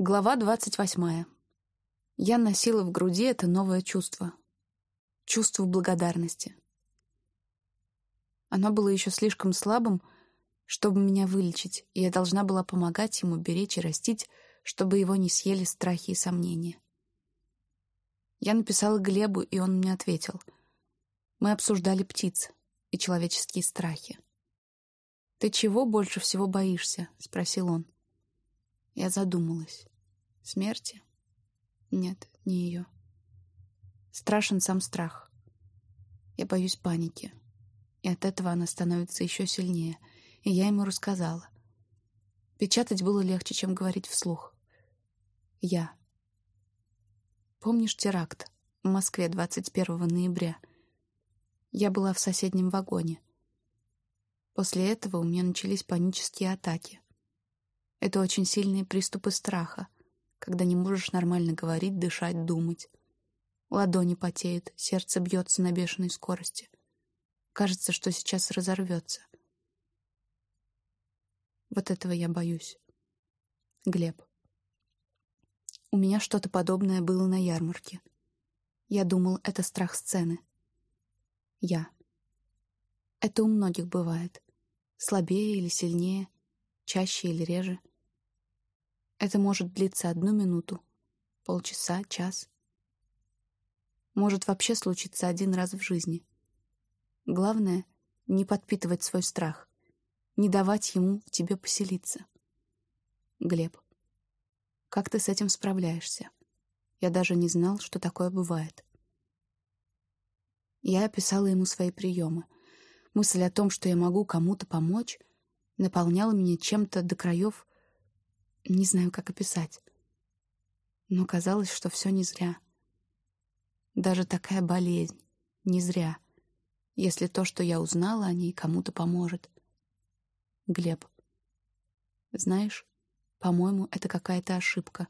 Глава двадцать восьмая. Я носила в груди это новое чувство. Чувство благодарности. Оно было еще слишком слабым, чтобы меня вылечить, и я должна была помогать ему беречь и растить, чтобы его не съели страхи и сомнения. Я написала Глебу, и он мне ответил. Мы обсуждали птиц и человеческие страхи. «Ты чего больше всего боишься?» — спросил он. Я задумалась. Смерти? Нет, не ее. Страшен сам страх. Я боюсь паники. И от этого она становится еще сильнее. И я ему рассказала. Печатать было легче, чем говорить вслух. Я. Помнишь теракт в Москве 21 ноября? Я была в соседнем вагоне. После этого у меня начались панические атаки. Это очень сильные приступы страха, когда не можешь нормально говорить, дышать, думать. Ладони потеют, сердце бьется на бешеной скорости. Кажется, что сейчас разорвется. Вот этого я боюсь. Глеб. У меня что-то подобное было на ярмарке. Я думал, это страх сцены. Я. Это у многих бывает. Слабее или сильнее, чаще или реже. Это может длиться одну минуту, полчаса, час. Может вообще случиться один раз в жизни. Главное — не подпитывать свой страх, не давать ему в тебе поселиться. Глеб, как ты с этим справляешься? Я даже не знал, что такое бывает. Я описала ему свои приемы. Мысль о том, что я могу кому-то помочь, наполняла меня чем-то до краев не знаю, как описать. Но казалось, что все не зря. Даже такая болезнь не зря, если то, что я узнала о ней, кому-то поможет. Глеб. Знаешь, по-моему, это какая-то ошибка.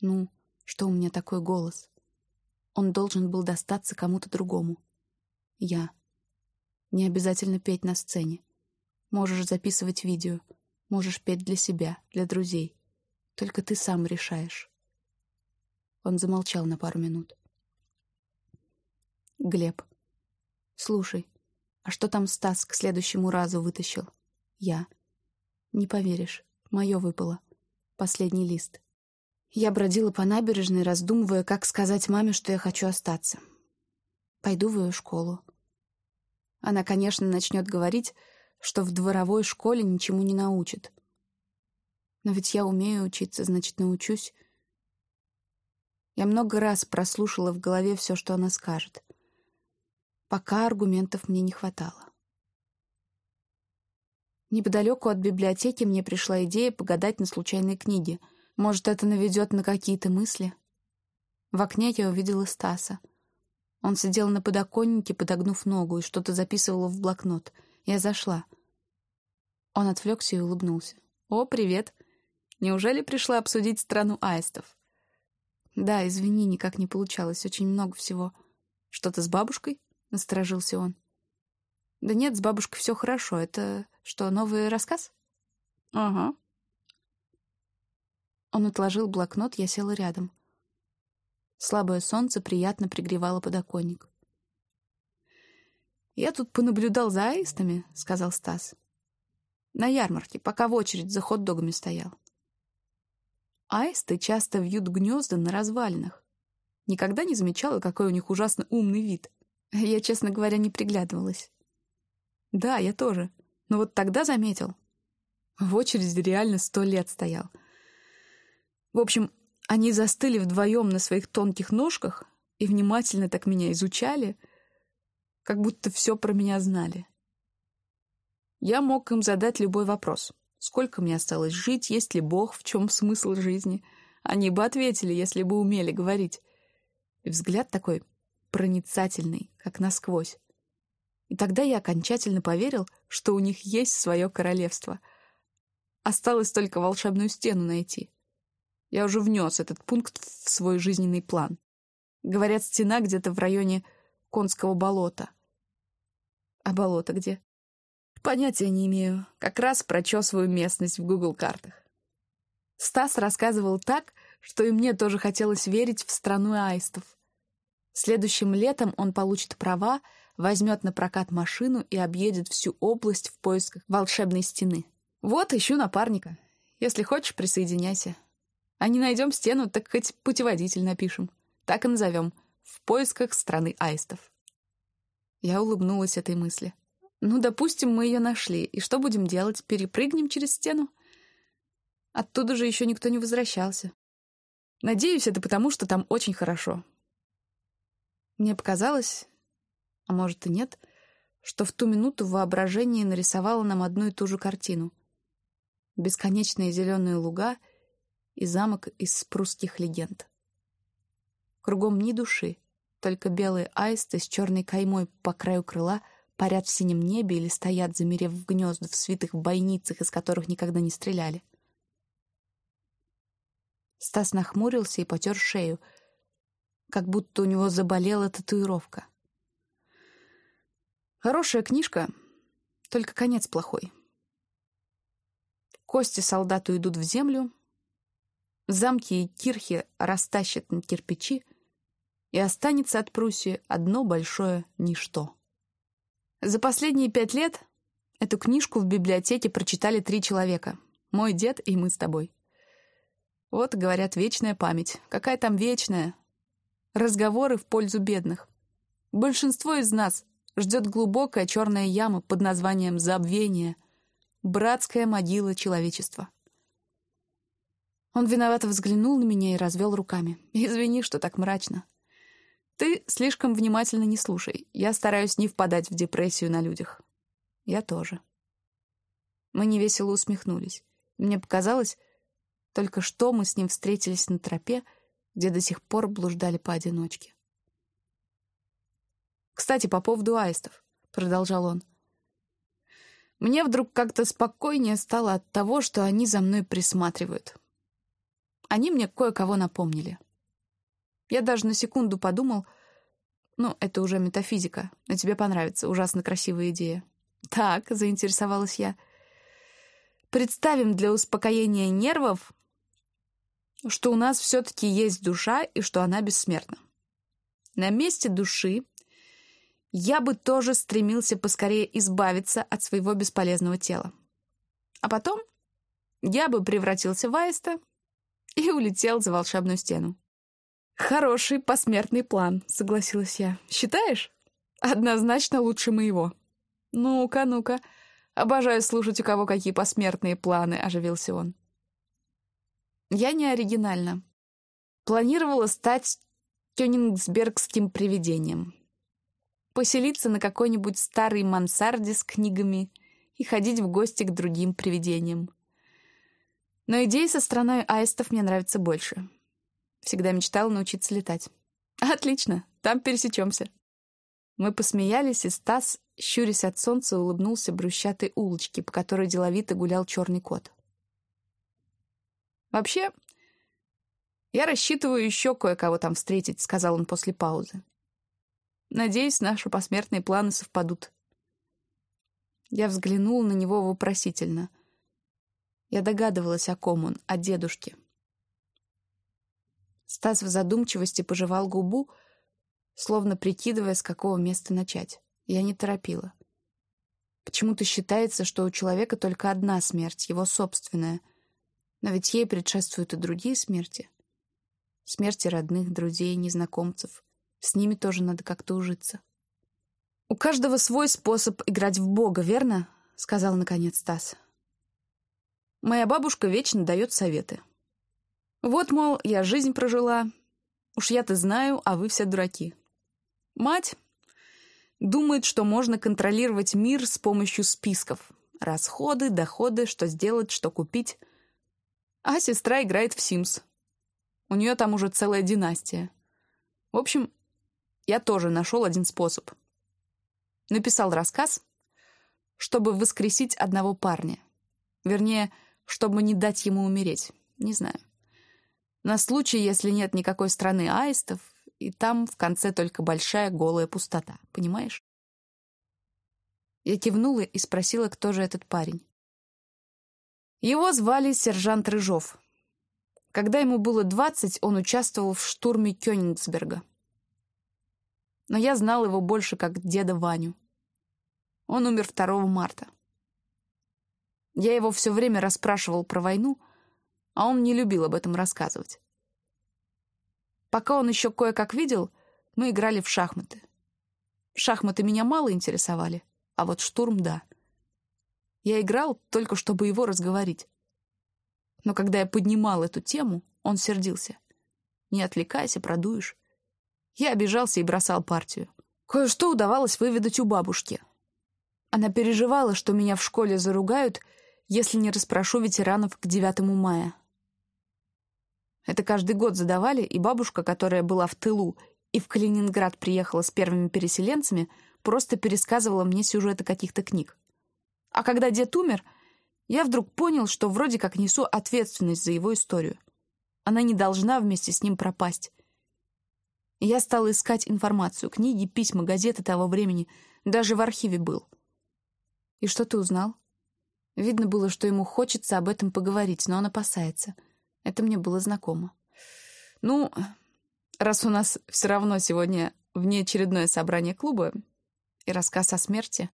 Ну, что у меня такой голос? Он должен был достаться кому-то другому. Я. Не обязательно петь на сцене. Можешь записывать видео — Можешь петь для себя, для друзей. Только ты сам решаешь. Он замолчал на пару минут. Глеб. Слушай, а что там Стас к следующему разу вытащил? Я. Не поверишь, мое выпало. Последний лист. Я бродила по набережной, раздумывая, как сказать маме, что я хочу остаться. Пойду в ее школу. Она, конечно, начнет говорить, что в дворовой школе ничему не научат. Но ведь я умею учиться, значит, научусь. Я много раз прослушала в голове все, что она скажет. Пока аргументов мне не хватало. Неподалеку от библиотеки мне пришла идея погадать на случайной книге. Может, это наведет на какие-то мысли? В окне я увидела Стаса. Он сидел на подоконнике, подогнув ногу, и что-то записывал в блокнот. Я зашла. Он отвлекся и улыбнулся. «О, привет! Неужели пришла обсудить страну аистов?» «Да, извини, никак не получалось. Очень много всего. Что-то с бабушкой?» — насторожился он. «Да нет, с бабушкой все хорошо. Это что, новый рассказ?» «Ага». Он отложил блокнот, я села рядом. Слабое солнце приятно пригревало подоконник. «Я тут понаблюдал за аистами», — сказал Стас. На ярмарке, пока в очередь за хот-догами стоял. Аисты часто вьют гнезда на развалинах. Никогда не замечала, какой у них ужасно умный вид. Я, честно говоря, не приглядывалась. Да, я тоже. Но вот тогда заметил. В очереди реально сто лет стоял. В общем, они застыли вдвоем на своих тонких ножках и внимательно так меня изучали, как будто все про меня знали. Я мог им задать любой вопрос. Сколько мне осталось жить, есть ли Бог, в чем смысл жизни? Они бы ответили, если бы умели говорить. И взгляд такой проницательный, как насквозь. И тогда я окончательно поверил, что у них есть свое королевство. Осталось только волшебную стену найти. Я уже внес этот пункт в свой жизненный план. Говорят, стена где-то в районе Конского болота. А болото где? Понятия не имею. Как раз прочесываю местность в Google картах Стас рассказывал так, что и мне тоже хотелось верить в страну аистов. Следующим летом он получит права, возьмет на прокат машину и объедет всю область в поисках волшебной стены. Вот, ищу напарника. Если хочешь, присоединяйся. А не найдем стену, так хоть путеводитель напишем. Так и назовем. В поисках страны аистов. Я улыбнулась этой мысли. Ну, допустим, мы ее нашли. И что будем делать? Перепрыгнем через стену? Оттуда же еще никто не возвращался. Надеюсь, это потому, что там очень хорошо. Мне показалось, а может и нет, что в ту минуту воображение нарисовало нам одну и ту же картину. Бесконечные зеленые луга и замок из прусских легенд. Кругом ни души, только белые аисты с черной каймой по краю крыла парят в синем небе или стоят, замерев в гнезда в свитых бойницах, из которых никогда не стреляли. Стас нахмурился и потер шею — как будто у него заболела татуировка. Хорошая книжка, только конец плохой. Кости солдату идут в землю, замки и кирхи растащат на кирпичи, и останется от Пруссии одно большое ничто. За последние пять лет эту книжку в библиотеке прочитали три человека. Мой дед и мы с тобой. Вот, говорят, вечная память. Какая там вечная? разговоры в пользу бедных. Большинство из нас ждет глубокая черная яма под названием «забвение», братская могила человечества. Он виновато взглянул на меня и развел руками. «Извини, что так мрачно. Ты слишком внимательно не слушай. Я стараюсь не впадать в депрессию на людях. Я тоже». Мы невесело усмехнулись. Мне показалось, только что мы с ним встретились на тропе, где до сих пор блуждали поодиночке. «Кстати, по поводу аистов», — продолжал он. «Мне вдруг как-то спокойнее стало от того, что они за мной присматривают. Они мне кое-кого напомнили. Я даже на секунду подумал, ну, это уже метафизика, но тебе понравится, ужасно красивая идея. Так, заинтересовалась я. Представим для успокоения нервов что у нас все-таки есть душа и что она бессмертна. На месте души я бы тоже стремился поскорее избавиться от своего бесполезного тела. А потом я бы превратился в аиста и улетел за волшебную стену. «Хороший посмертный план», — согласилась я. «Считаешь? Однозначно лучше моего». «Ну-ка, ну-ка. Обожаю слушать, у кого какие посмертные планы», — оживился он. Я не оригинальна. Планировала стать кёнигсбергским привидением. Поселиться на какой-нибудь старой мансарде с книгами и ходить в гости к другим привидениям. Но идеи со страной аистов мне нравятся больше. Всегда мечтала научиться летать. Отлично, там пересечемся. Мы посмеялись, и Стас, щурясь от солнца, улыбнулся брусчатой улочке, по которой деловито гулял черный кот. «Вообще, я рассчитываю еще кое-кого там встретить», — сказал он после паузы. «Надеюсь, наши посмертные планы совпадут». Я взглянул на него вопросительно. Я догадывалась, о ком он, о дедушке. Стас в задумчивости пожевал губу, словно прикидывая, с какого места начать. Я не торопила. Почему-то считается, что у человека только одна смерть, его собственная — но ведь ей предшествуют и другие смерти. Смерти родных, друзей, незнакомцев. С ними тоже надо как-то ужиться. «У каждого свой способ играть в Бога, верно?» — сказал наконец Стас. «Моя бабушка вечно дает советы. Вот, мол, я жизнь прожила. Уж я-то знаю, а вы все дураки. Мать думает, что можно контролировать мир с помощью списков. Расходы, доходы, что сделать, что купить — а сестра играет в Sims. У нее там уже целая династия. В общем, я тоже нашел один способ. Написал рассказ, чтобы воскресить одного парня. Вернее, чтобы не дать ему умереть. Не знаю. На случай, если нет никакой страны аистов, и там в конце только большая голая пустота. Понимаешь? Я кивнула и спросила, кто же этот парень. Его звали сержант Рыжов. Когда ему было двадцать, он участвовал в штурме Кёнигсберга. Но я знал его больше как деда Ваню. Он умер 2 марта. Я его все время расспрашивал про войну, а он не любил об этом рассказывать. Пока он еще кое-как видел, мы играли в шахматы. Шахматы меня мало интересовали, а вот штурм — да. Я играл только, чтобы его разговорить. Но когда я поднимал эту тему, он сердился. «Не отвлекайся, продуешь». Я обижался и бросал партию. Кое-что удавалось выведать у бабушки. Она переживала, что меня в школе заругают — если не расспрошу ветеранов к 9 мая. Это каждый год задавали, и бабушка, которая была в тылу и в Калининград приехала с первыми переселенцами, просто пересказывала мне сюжеты каких-то книг. А когда дед умер, я вдруг понял, что вроде как несу ответственность за его историю. Она не должна вместе с ним пропасть. Я стал искать информацию, книги, письма, газеты того времени, даже в архиве был. И что ты узнал? Видно было, что ему хочется об этом поговорить, но он опасается. Это мне было знакомо. Ну, раз у нас все равно сегодня внеочередное собрание клуба и рассказ о смерти.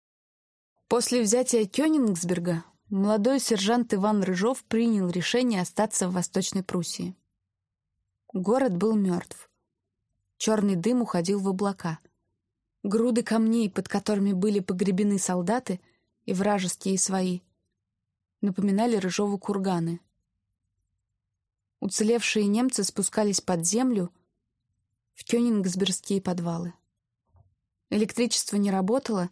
После взятия Кёнингсберга молодой сержант Иван Рыжов принял решение остаться в Восточной Пруссии. Город был мертв. Черный дым уходил в облака. Груды камней, под которыми были погребены солдаты, и вражеские свои — напоминали Рыжову курганы. Уцелевшие немцы спускались под землю в кёнингсбергские подвалы. Электричество не работало,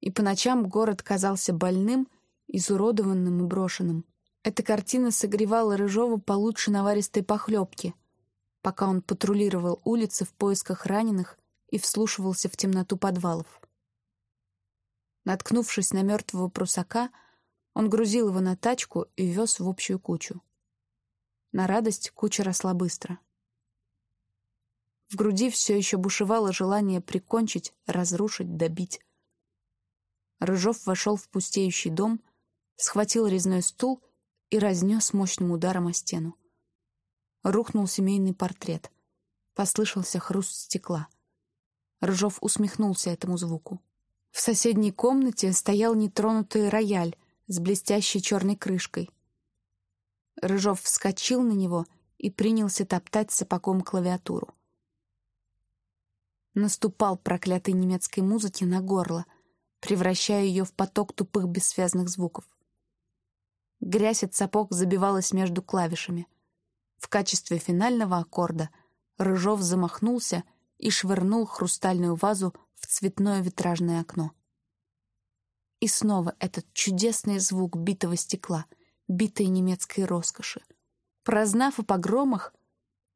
и по ночам город казался больным, изуродованным и брошенным. Эта картина согревала Рыжову получше наваристой похлебки, пока он патрулировал улицы в поисках раненых и вслушивался в темноту подвалов. Наткнувшись на мертвого прусака, он грузил его на тачку и вез в общую кучу. На радость куча росла быстро. В груди все еще бушевало желание прикончить, разрушить, добить. Рыжов вошел в пустеющий дом, схватил резной стул и разнес мощным ударом о стену. Рухнул семейный портрет. Послышался хруст стекла. Рыжов усмехнулся этому звуку. В соседней комнате стоял нетронутый рояль, с блестящей черной крышкой. Рыжов вскочил на него и принялся топтать сапогом клавиатуру. Наступал проклятой немецкой музыки на горло, превращая ее в поток тупых бессвязных звуков. Грязь от сапог забивалась между клавишами. В качестве финального аккорда Рыжов замахнулся и швырнул хрустальную вазу в цветное витражное окно. И снова этот чудесный звук битого стекла, битой немецкой роскоши. Прознав о погромах,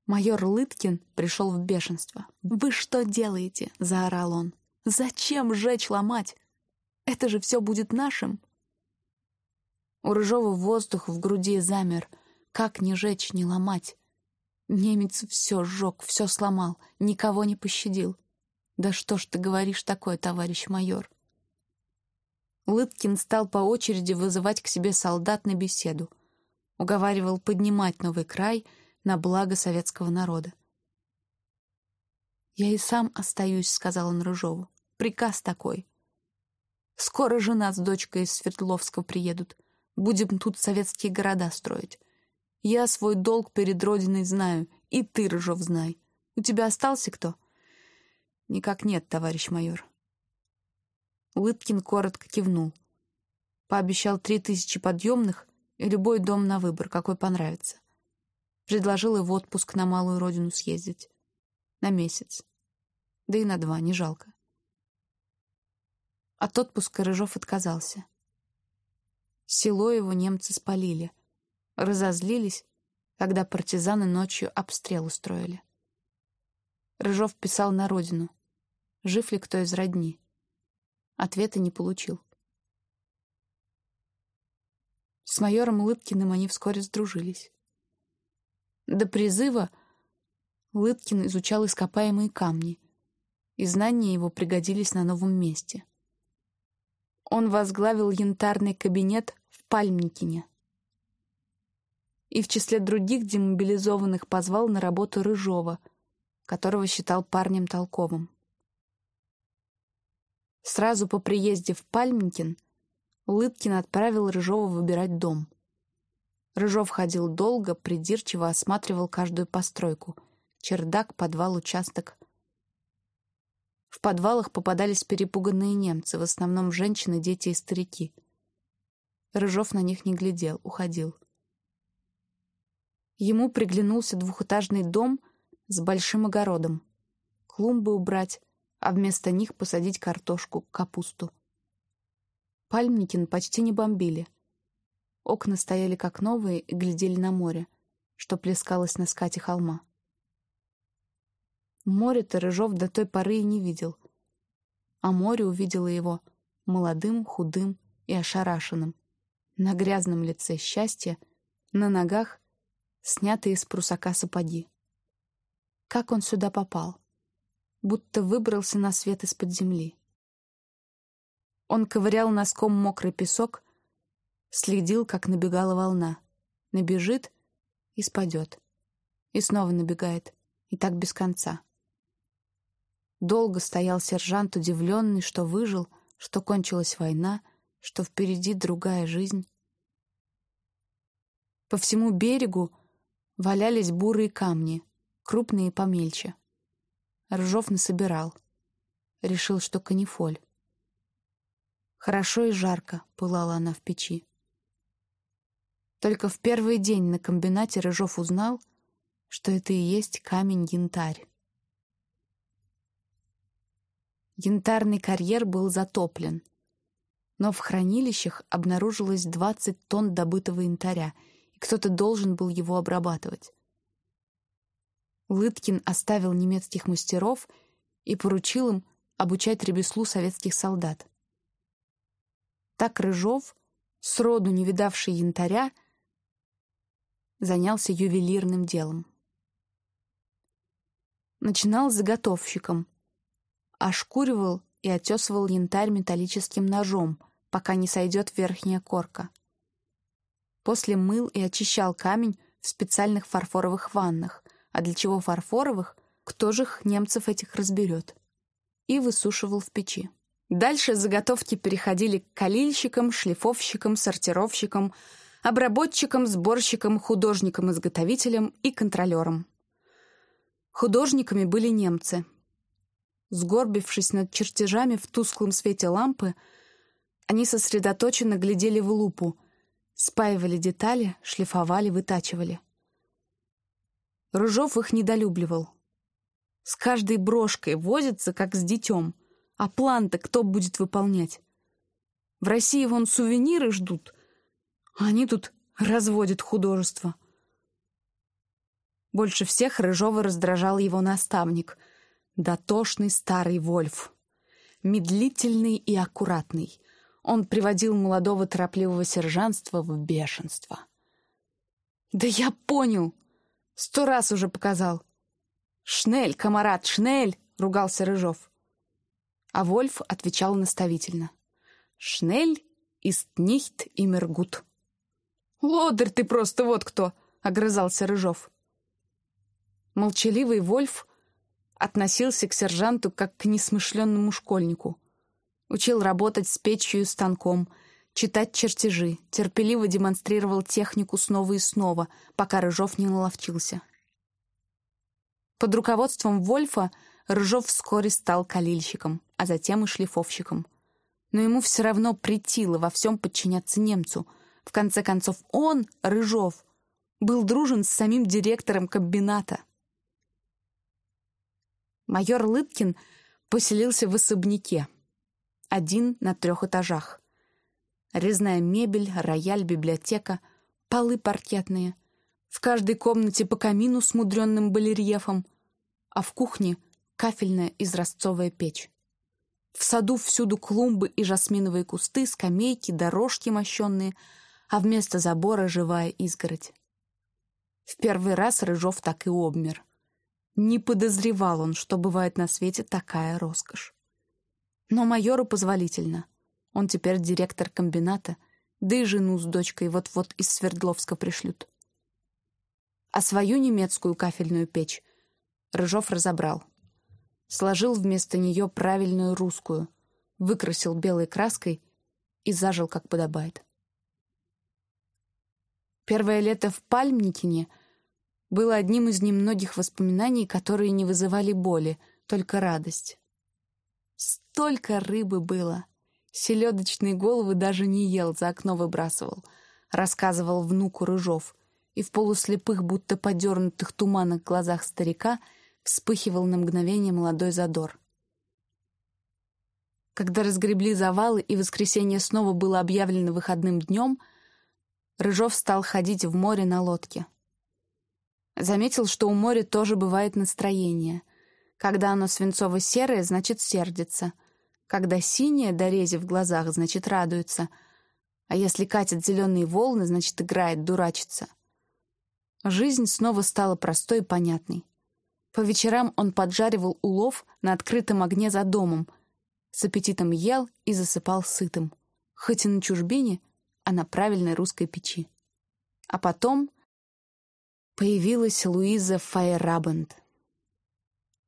майор Лыткин пришел в бешенство. «Вы что делаете?» — заорал он. «Зачем жечь, ломать? Это же все будет нашим!» У Рыжова воздух в груди замер. Как не жечь, не ломать? Немец все сжег, все сломал, никого не пощадил. «Да что ж ты говоришь такое, товарищ майор?» Лыткин стал по очереди вызывать к себе солдат на беседу. Уговаривал поднимать новый край на благо советского народа. «Я и сам остаюсь», — сказал он Рыжову. «Приказ такой. Скоро жена с дочкой из Свердловска приедут. Будем тут советские города строить. Я свой долг перед Родиной знаю, и ты, Рыжов, знай. У тебя остался кто?» «Никак нет, товарищ майор. Лыткин коротко кивнул. Пообещал три тысячи подъемных и любой дом на выбор, какой понравится. Предложил и в отпуск на малую родину съездить. На месяц. Да и на два, не жалко. От отпуска Рыжов отказался. Село его немцы спалили. Разозлились, когда партизаны ночью обстрел устроили. Рыжов писал на родину. Жив ли кто из родни? Ответа не получил. С майором Лыткиным они вскоре сдружились. До призыва Лыткин изучал ископаемые камни, и знания его пригодились на новом месте. Он возглавил янтарный кабинет в Пальмникине. и в числе других демобилизованных позвал на работу Рыжова, которого считал парнем толковым. Сразу по приезде в Пальминкин Лыткин отправил Рыжова выбирать дом. Рыжов ходил долго, придирчиво осматривал каждую постройку — чердак, подвал, участок. В подвалах попадались перепуганные немцы, в основном женщины, дети и старики. Рыжов на них не глядел, уходил. Ему приглянулся двухэтажный дом с большим огородом. Клумбы убрать, а вместо них посадить картошку, капусту. Пальмникин почти не бомбили. Окна стояли как новые и глядели на море, что плескалось на скате холма. Море-то Рыжов до той поры и не видел. А море увидело его молодым, худым и ошарашенным. На грязном лице счастье, на ногах снятые из прусака сапоги. Как он сюда попал? Будто выбрался на свет из-под земли. Он ковырял носком мокрый песок, следил, как набегала волна. Набежит и спадет. И снова набегает. И так без конца. Долго стоял сержант, удивленный, что выжил, что кончилась война, что впереди другая жизнь. По всему берегу Валялись бурые камни, крупные и помельче. Ржов насобирал. Решил, что канифоль. Хорошо и жарко пылала она в печи. Только в первый день на комбинате Рыжов узнал, что это и есть камень-янтарь. Янтарный карьер был затоплен, но в хранилищах обнаружилось 20 тонн добытого янтаря — и кто-то должен был его обрабатывать. Лыткин оставил немецких мастеров и поручил им обучать ремеслу советских солдат. Так Рыжов, сроду не видавший янтаря, занялся ювелирным делом. Начинал заготовщиком, ошкуривал и отесывал янтарь металлическим ножом, пока не сойдет верхняя корка. После мыл и очищал камень в специальных фарфоровых ваннах. А для чего фарфоровых? Кто же их немцев этих разберет? И высушивал в печи. Дальше заготовки переходили к калильщикам, шлифовщикам, сортировщикам, обработчикам, сборщикам, художникам-изготовителям и контролерам. Художниками были немцы. Сгорбившись над чертежами в тусклом свете лампы, они сосредоточенно глядели в лупу — Спаивали детали, шлифовали, вытачивали. Рыжов их недолюбливал. С каждой брошкой возится, как с детем. А план-то кто будет выполнять? В России вон сувениры ждут, а они тут разводят художество. Больше всех Рыжова раздражал его наставник, дотошный старый Вольф. Медлительный и аккуратный — он приводил молодого торопливого сержантства в бешенство. «Да я понял! Сто раз уже показал!» «Шнель, комарат, шнель!» — ругался Рыжов. А Вольф отвечал наставительно. «Шнель ist nicht immer gut». «Лодырь ты просто вот кто!» — огрызался Рыжов. Молчаливый Вольф относился к сержанту как к несмышленному школьнику — Учил работать с печью и станком, читать чертежи, терпеливо демонстрировал технику снова и снова, пока Рыжов не наловчился. Под руководством Вольфа Рыжов вскоре стал калильщиком, а затем и шлифовщиком. Но ему все равно притило во всем подчиняться немцу. В конце концов, он, Рыжов, был дружен с самим директором комбината. Майор Лыткин поселился в особняке — один на трех этажах. Резная мебель, рояль, библиотека, полы паркетные. В каждой комнате по камину с мудренным балерьефом, а в кухне кафельная изразцовая печь. В саду всюду клумбы и жасминовые кусты, скамейки, дорожки мощенные, а вместо забора живая изгородь. В первый раз Рыжов так и обмер. Не подозревал он, что бывает на свете такая роскошь. Но майору позволительно. Он теперь директор комбината, да и жену с дочкой вот-вот из Свердловска пришлют. а свою немецкую кафельную печь Рыжов разобрал. Сложил вместо нее правильную русскую, выкрасил белой краской и зажил, как подобает. Первое лето в Пальмникине было одним из немногих воспоминаний, которые не вызывали боли, только радость. Столько рыбы было. Селедочные головы даже не ел, за окно выбрасывал. Рассказывал внуку Рыжов. И в полуслепых, будто подернутых туманных глазах старика вспыхивал на мгновение молодой задор. Когда разгребли завалы и воскресенье снова было объявлено выходным днем, Рыжов стал ходить в море на лодке. Заметил, что у моря тоже бывает настроение. Когда оно свинцово-серое, значит, сердится. Когда синее, дорези в глазах, значит, радуется. А если катят зеленые волны, значит, играет, дурачится. Жизнь снова стала простой и понятной. По вечерам он поджаривал улов на открытом огне за домом, с аппетитом ел и засыпал сытым. Хоть и на чужбине, а на правильной русской печи. А потом появилась Луиза Файерабенд.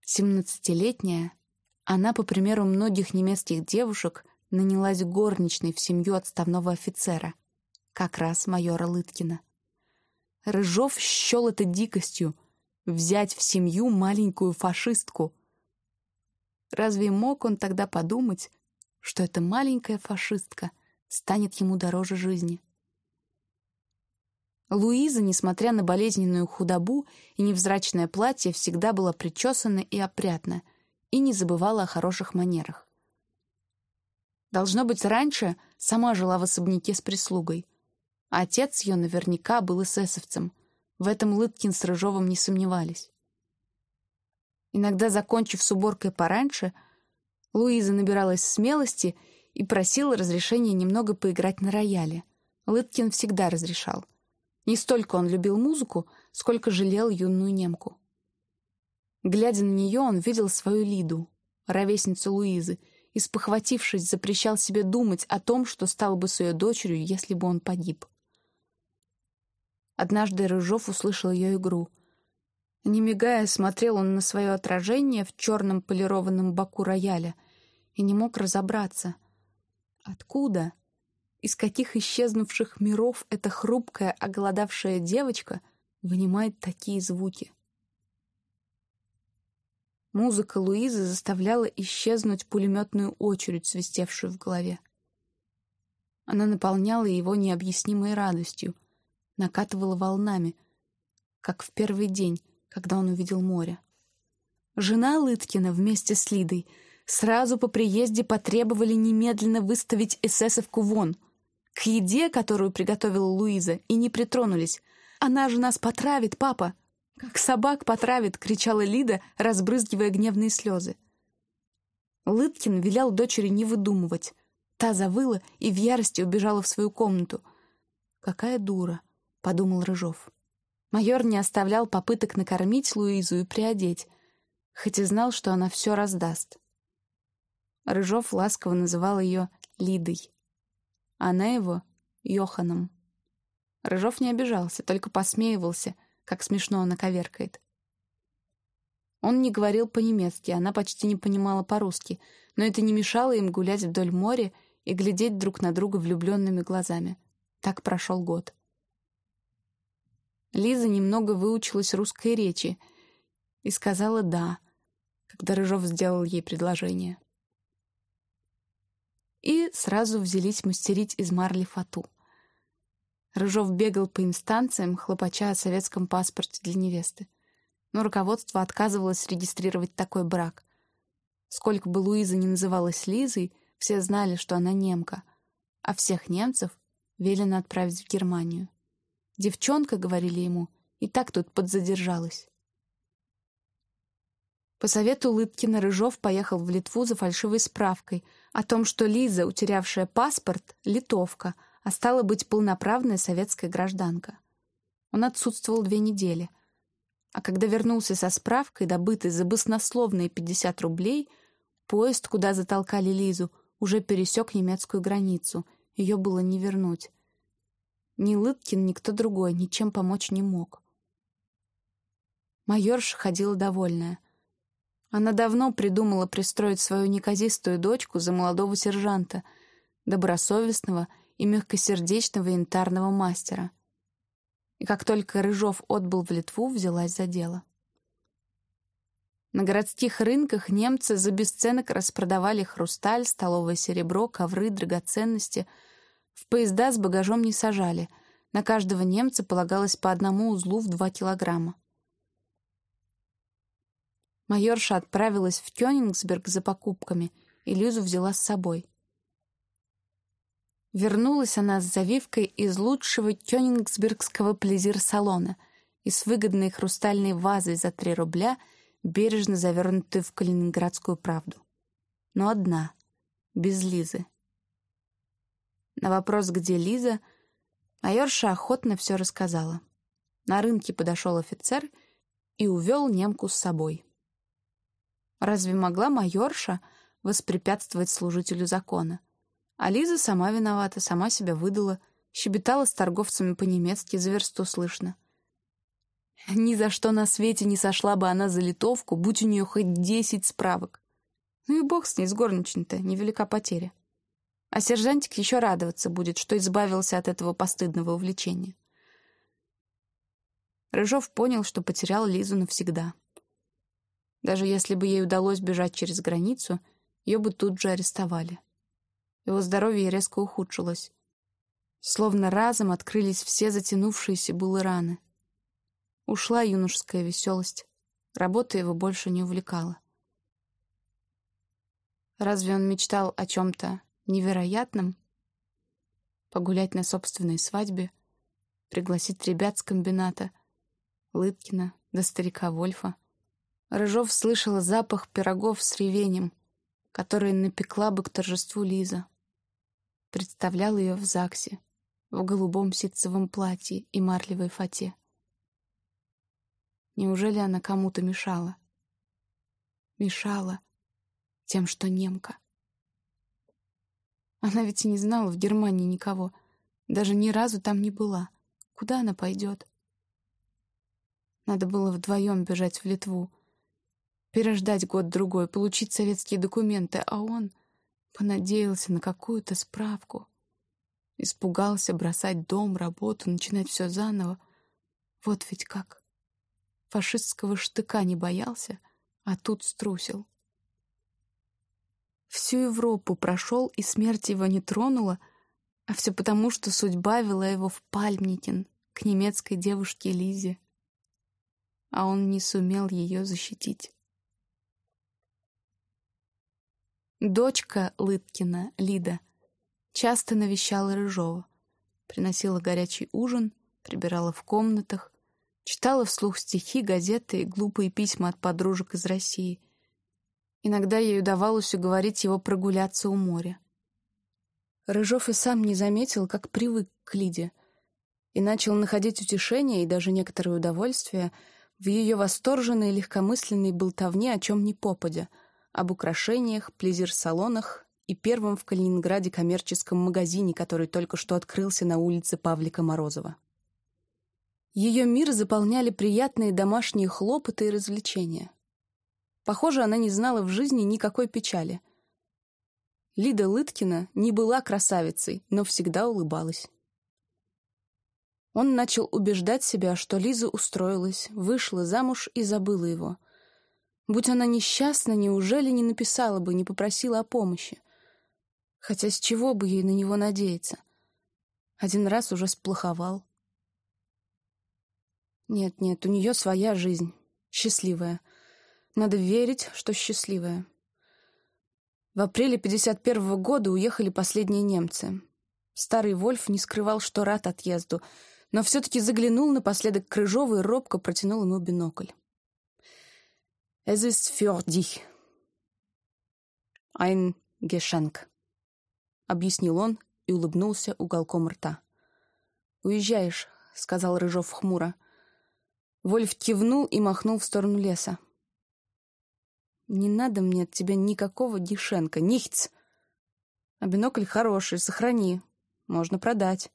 Семнадцатилетняя, она, по примеру многих немецких девушек, нанялась горничной в семью отставного офицера, как раз майора Лыткина. Рыжов счел это дикостью — взять в семью маленькую фашистку. Разве мог он тогда подумать, что эта маленькая фашистка станет ему дороже жизни? Луиза, несмотря на болезненную худобу и невзрачное платье, всегда была причесана и опрятна и не забывала о хороших манерах. Должно быть, раньше сама жила в особняке с прислугой. А отец ее наверняка был эсэсовцем. В этом Лыткин с Рыжовым не сомневались. Иногда, закончив с уборкой пораньше, Луиза набиралась смелости и просила разрешения немного поиграть на рояле. Лыткин всегда разрешал — не столько он любил музыку, сколько жалел юную немку. Глядя на нее, он видел свою Лиду, ровесницу Луизы, и, спохватившись, запрещал себе думать о том, что стал бы с ее дочерью, если бы он погиб. Однажды Рыжов услышал ее игру. Не мигая, смотрел он на свое отражение в черном полированном боку рояля и не мог разобраться. Откуда? из каких исчезнувших миров эта хрупкая, оголодавшая девочка вынимает такие звуки. Музыка Луизы заставляла исчезнуть пулеметную очередь, свистевшую в голове. Она наполняла его необъяснимой радостью, накатывала волнами, как в первый день, когда он увидел море. Жена Лыткина вместе с Лидой сразу по приезде потребовали немедленно выставить эсэсовку вон — к еде, которую приготовила Луиза, и не притронулись. «Она же нас потравит, папа!» «Как собак потравит!» — кричала Лида, разбрызгивая гневные слезы. Лыткин велел дочери не выдумывать. Та завыла и в ярости убежала в свою комнату. «Какая дура!» — подумал Рыжов. Майор не оставлял попыток накормить Луизу и приодеть, хоть и знал, что она все раздаст. Рыжов ласково называл ее Лидой. Она его — Йоханом. Рыжов не обижался, только посмеивался, как смешно она коверкает. Он не говорил по-немецки, она почти не понимала по-русски, но это не мешало им гулять вдоль моря и глядеть друг на друга влюбленными глазами. Так прошел год. Лиза немного выучилась русской речи и сказала «да», когда Рыжов сделал ей предложение и сразу взялись мастерить из марли фату. Рыжов бегал по инстанциям, хлопача о советском паспорте для невесты. Но руководство отказывалось регистрировать такой брак. Сколько бы Луиза ни называлась Лизой, все знали, что она немка, а всех немцев велено отправить в Германию. Девчонка, говорили ему, и так тут подзадержалась. По совету Лыткина Рыжов поехал в Литву за фальшивой справкой о том, что Лиза, утерявшая паспорт, литовка, а стала быть полноправная советская гражданка. Он отсутствовал две недели. А когда вернулся со справкой, добытой за баснословные 50 рублей, поезд, куда затолкали Лизу, уже пересек немецкую границу. Ее было не вернуть. Ни Лыткин, ни кто другой ничем помочь не мог. Майорша ходила довольная. Она давно придумала пристроить свою неказистую дочку за молодого сержанта, добросовестного и мягкосердечного янтарного мастера. И как только Рыжов отбыл в Литву, взялась за дело. На городских рынках немцы за бесценок распродавали хрусталь, столовое серебро, ковры, драгоценности. В поезда с багажом не сажали. На каждого немца полагалось по одному узлу в два килограмма. Майорша отправилась в Кёнигсберг за покупками, и Лизу взяла с собой. Вернулась она с завивкой из лучшего кёнигсбергского плезир-салона и с выгодной хрустальной вазой за три рубля — бережно завернутую в калининградскую правду. Но одна, без Лизы. На вопрос, где Лиза, майорша охотно все рассказала. На рынке подошел офицер и увел немку с собой. Разве могла майорша воспрепятствовать служителю закона? А Лиза сама виновата, сама себя выдала, щебетала с торговцами по-немецки, за версту слышно — ни за что на свете не сошла бы она за литовку, будь у нее хоть десять справок. Ну и бог с ней, с горничной-то, невелика потеря. А сержантик еще радоваться будет, что избавился от этого постыдного увлечения. Рыжов понял, что потерял Лизу навсегда. Даже если бы ей удалось бежать через границу, ее бы тут же арестовали. Его здоровье резко ухудшилось. Словно разом открылись все затянувшиеся было раны — Ушла юношеская веселость. Работа его больше не увлекала. Разве он мечтал о чем-то невероятном? Погулять на собственной свадьбе, пригласить ребят с комбината, Лыткина до старика Вольфа. Рыжов слышала запах пирогов с ревенем, который напекла бы к торжеству Лиза. Представлял ее в ЗАГСе, в голубом ситцевом платье и марлевой фате. Неужели она кому-то мешала? Мешала тем, что немка. Она ведь и не знала в Германии никого, даже ни разу там не была. Куда она пойдет? Надо было вдвоем бежать в Литву, переждать год-другой, получить советские документы, а он понадеялся на какую-то справку. Испугался бросать дом, работу, начинать все заново. Вот ведь как фашистского штыка не боялся, а тут струсил. Всю Европу прошел, и смерть его не тронула, а все потому, что судьба вела его в Пальмникин, к немецкой девушке Лизе. А он не сумел ее защитить. Дочка Лыткина, Лида, часто навещала Рыжова, приносила горячий ужин, прибирала в комнатах, Читала вслух стихи, газеты и глупые письма от подружек из России. Иногда ей удавалось уговорить его прогуляться у моря. Рыжов и сам не заметил, как привык к Лиде, и начал находить утешение и даже некоторое удовольствие в ее восторженной легкомысленной болтовне о чем ни попадя, об украшениях, плезир-салонах и первом в Калининграде коммерческом магазине, который только что открылся на улице Павлика Морозова. Ее мир заполняли приятные домашние хлопоты и развлечения. Похоже, она не знала в жизни никакой печали. Лида Лыткина не была красавицей, но всегда улыбалась. Он начал убеждать себя, что Лиза устроилась, вышла замуж и забыла его. Будь она несчастна, неужели не написала бы, не попросила о помощи? Хотя с чего бы ей на него надеяться? Один раз уже сплоховал. Нет, нет, у нее своя жизнь. Счастливая. Надо верить, что счастливая. В апреле 51 -го года уехали последние немцы. Старый Вольф не скрывал, что рад отъезду, но все-таки заглянул напоследок к Крыжову и робко протянул ему бинокль. «Es ist für dich. Ein Geschenk», — объяснил он и улыбнулся уголком рта. «Уезжаешь», — сказал Рыжов хмуро. Вольф кивнул и махнул в сторону леса. «Не надо мне от тебя никакого дешенка, нихц! А бинокль хороший, сохрани, можно продать».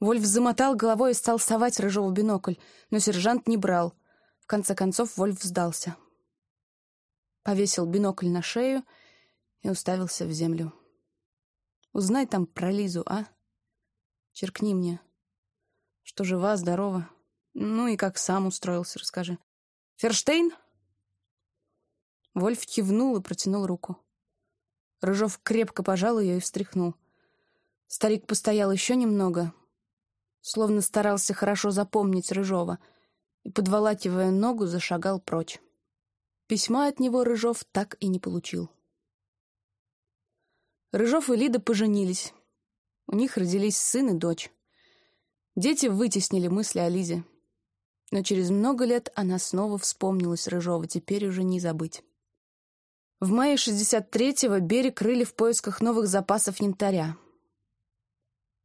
Вольф замотал головой и стал совать Рыжову бинокль, но сержант не брал. В конце концов Вольф сдался. Повесил бинокль на шею и уставился в землю. «Узнай там про Лизу, а? Черкни мне. Что жива, здорова. Ну и как сам устроился, расскажи. Ферштейн?» Вольф кивнул и протянул руку. Рыжов крепко пожал ее и встряхнул. Старик постоял еще немного, словно старался хорошо запомнить Рыжова, и, подволакивая ногу, зашагал прочь. Письма от него Рыжов так и не получил. Рыжов и Лида поженились. У них родились сын и дочь. Дети вытеснили мысли о Лизе. Но через много лет она снова вспомнилась Рыжова, теперь уже не забыть. В мае 63-го берег рыли в поисках новых запасов янтаря.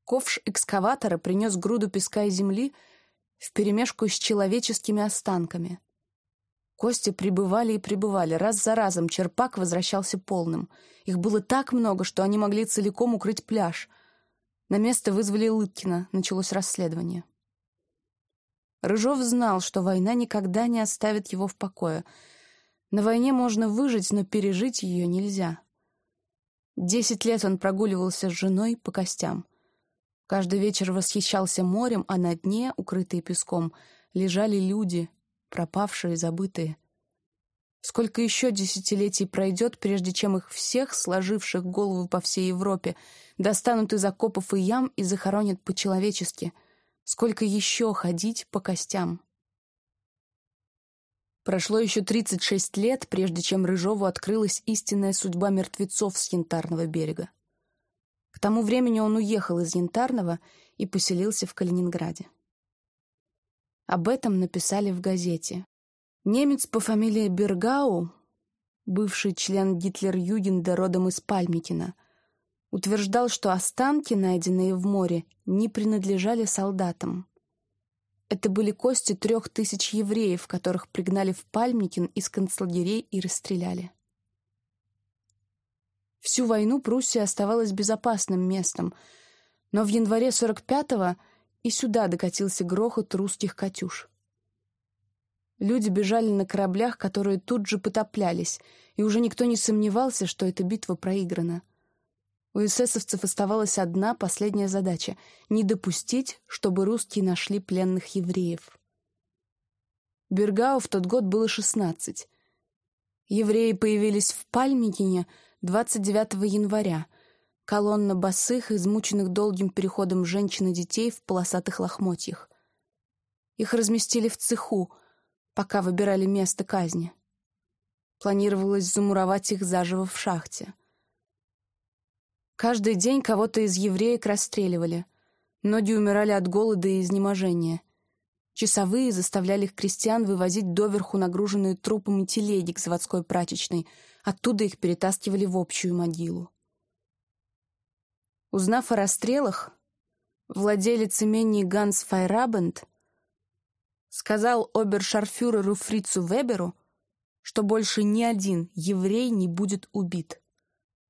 Ковш экскаватора принес груду песка и земли вперемешку с человеческими останками. Кости прибывали и прибывали. Раз за разом черпак возвращался полным. Их было так много, что они могли целиком укрыть пляж. На место вызвали Лыткина. Началось расследование. Рыжов знал, что война никогда не оставит его в покое — на войне можно выжить, но пережить ее нельзя. Десять лет он прогуливался с женой по костям. Каждый вечер восхищался морем, а на дне, укрытые песком, лежали люди, пропавшие, забытые. Сколько еще десятилетий пройдет, прежде чем их всех, сложивших голову по всей Европе, достанут из окопов и ям и захоронят по-человечески? Сколько еще ходить по костям? Прошло еще 36 лет, прежде чем Рыжову открылась истинная судьба мертвецов с Янтарного берега. К тому времени он уехал из Янтарного и поселился в Калининграде. Об этом написали в газете. Немец по фамилии Бергау, бывший член Гитлер-Югенда родом из Пальмикина, утверждал, что останки, найденные в море, не принадлежали солдатам. Это были кости трех тысяч евреев, которых пригнали в Пальмикин из концлагерей и расстреляли. Всю войну Пруссия оставалась безопасным местом, но в январе 45-го и сюда докатился грохот русских «Катюш». Люди бежали на кораблях, которые тут же потоплялись, и уже никто не сомневался, что эта битва проиграна. У эсэсовцев оставалась одна последняя задача — не допустить, чтобы русские нашли пленных евреев. Бергау в тот год было шестнадцать. Евреи появились в Пальмикине 29 января. Колонна босых, измученных долгим переходом женщин и детей в полосатых лохмотьях. Их разместили в цеху, пока выбирали место казни. Планировалось замуровать их заживо в шахте — Каждый день кого-то из евреек расстреливали. Многие умирали от голода и изнеможения. Часовые заставляли их крестьян вывозить доверху нагруженные трупами телеги к заводской прачечной. Оттуда их перетаскивали в общую могилу. Узнав о расстрелах, владелец имени Ганс Файрабенд сказал обершарфюреру Фрицу Веберу, что больше ни один еврей не будет убит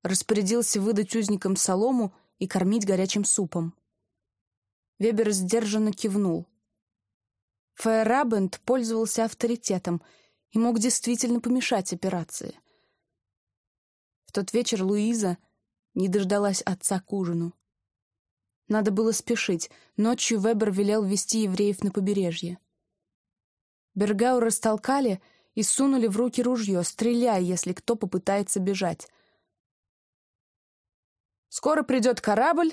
распорядился выдать узникам солому и кормить горячим супом. Вебер сдержанно кивнул. Фейерабенд пользовался авторитетом и мог действительно помешать операции. В тот вечер Луиза не дождалась отца к ужину. Надо было спешить. Ночью Вебер велел вести евреев на побережье. Бергау растолкали и сунули в руки ружье, стреляя, если кто попытается бежать — «Скоро придет корабль,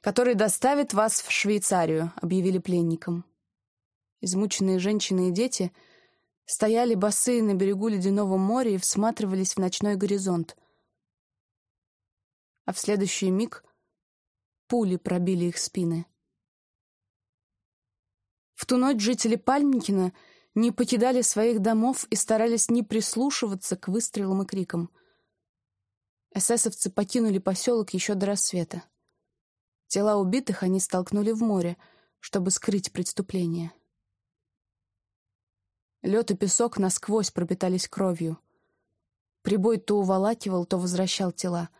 который доставит вас в Швейцарию», — объявили пленникам. Измученные женщины и дети стояли босые на берегу ледяного моря и всматривались в ночной горизонт. А в следующий миг пули пробили их спины. В ту ночь жители Пальмикина не покидали своих домов и старались не прислушиваться к выстрелам и крикам — Эсэсовцы покинули поселок еще до рассвета. Тела убитых они столкнули в море, чтобы скрыть преступление. Лед и песок насквозь пропитались кровью. Прибой то уволакивал, то возвращал тела.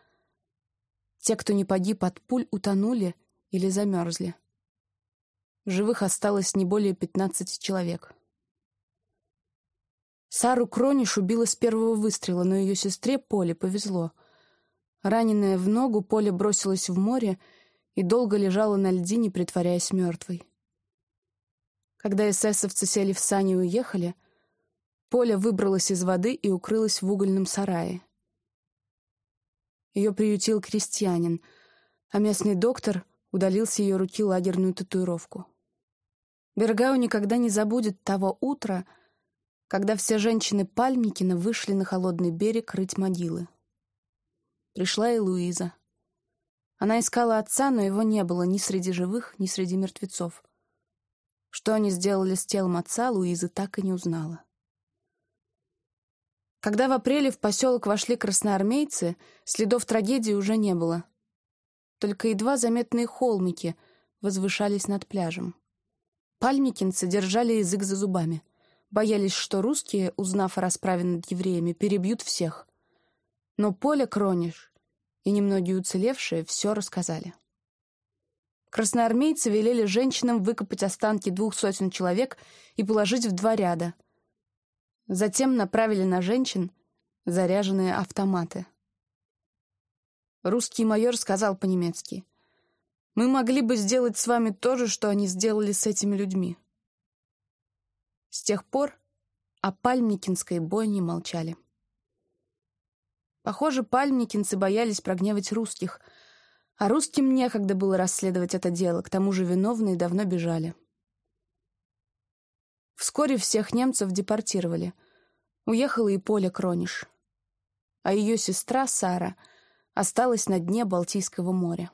Те, кто не погиб от пуль, утонули или замерзли. Живых осталось не более пятнадцати человек. Сару Крониш убила с первого выстрела, но ее сестре Поле повезло. Раненая в ногу, Поле бросилась в море и долго лежала на льдине, притворяясь мертвой. Когда эсэсовцы сели в сани и уехали, Поля выбралась из воды и укрылась в угольном сарае. Ее приютил крестьянин, а местный доктор удалил с ее руки лагерную татуировку. Бергау никогда не забудет того утра, когда все женщины Пальмикина вышли на холодный берег рыть могилы. Пришла и Луиза. Она искала отца, но его не было ни среди живых, ни среди мертвецов. Что они сделали с телом отца, Луиза так и не узнала. Когда в апреле в поселок вошли красноармейцы, следов трагедии уже не было. Только едва заметные холмики возвышались над пляжем. Пальмикинцы держали язык за зубами — боялись, что русские, узнав о расправе над евреями, перебьют всех. Но Поля Крониш и немногие уцелевшие все рассказали. Красноармейцы велели женщинам выкопать останки двух сотен человек и положить в два ряда. Затем направили на женщин заряженные автоматы. Русский майор сказал по-немецки, «Мы могли бы сделать с вами то же, что они сделали с этими людьми». С тех пор о Пальмникинской бойне молчали. Похоже, пальмникинцы боялись прогневать русских, а русским некогда было расследовать это дело, к тому же виновные давно бежали. Вскоре всех немцев депортировали. Уехала и Поля Крониш. А ее сестра Сара осталась на дне Балтийского моря.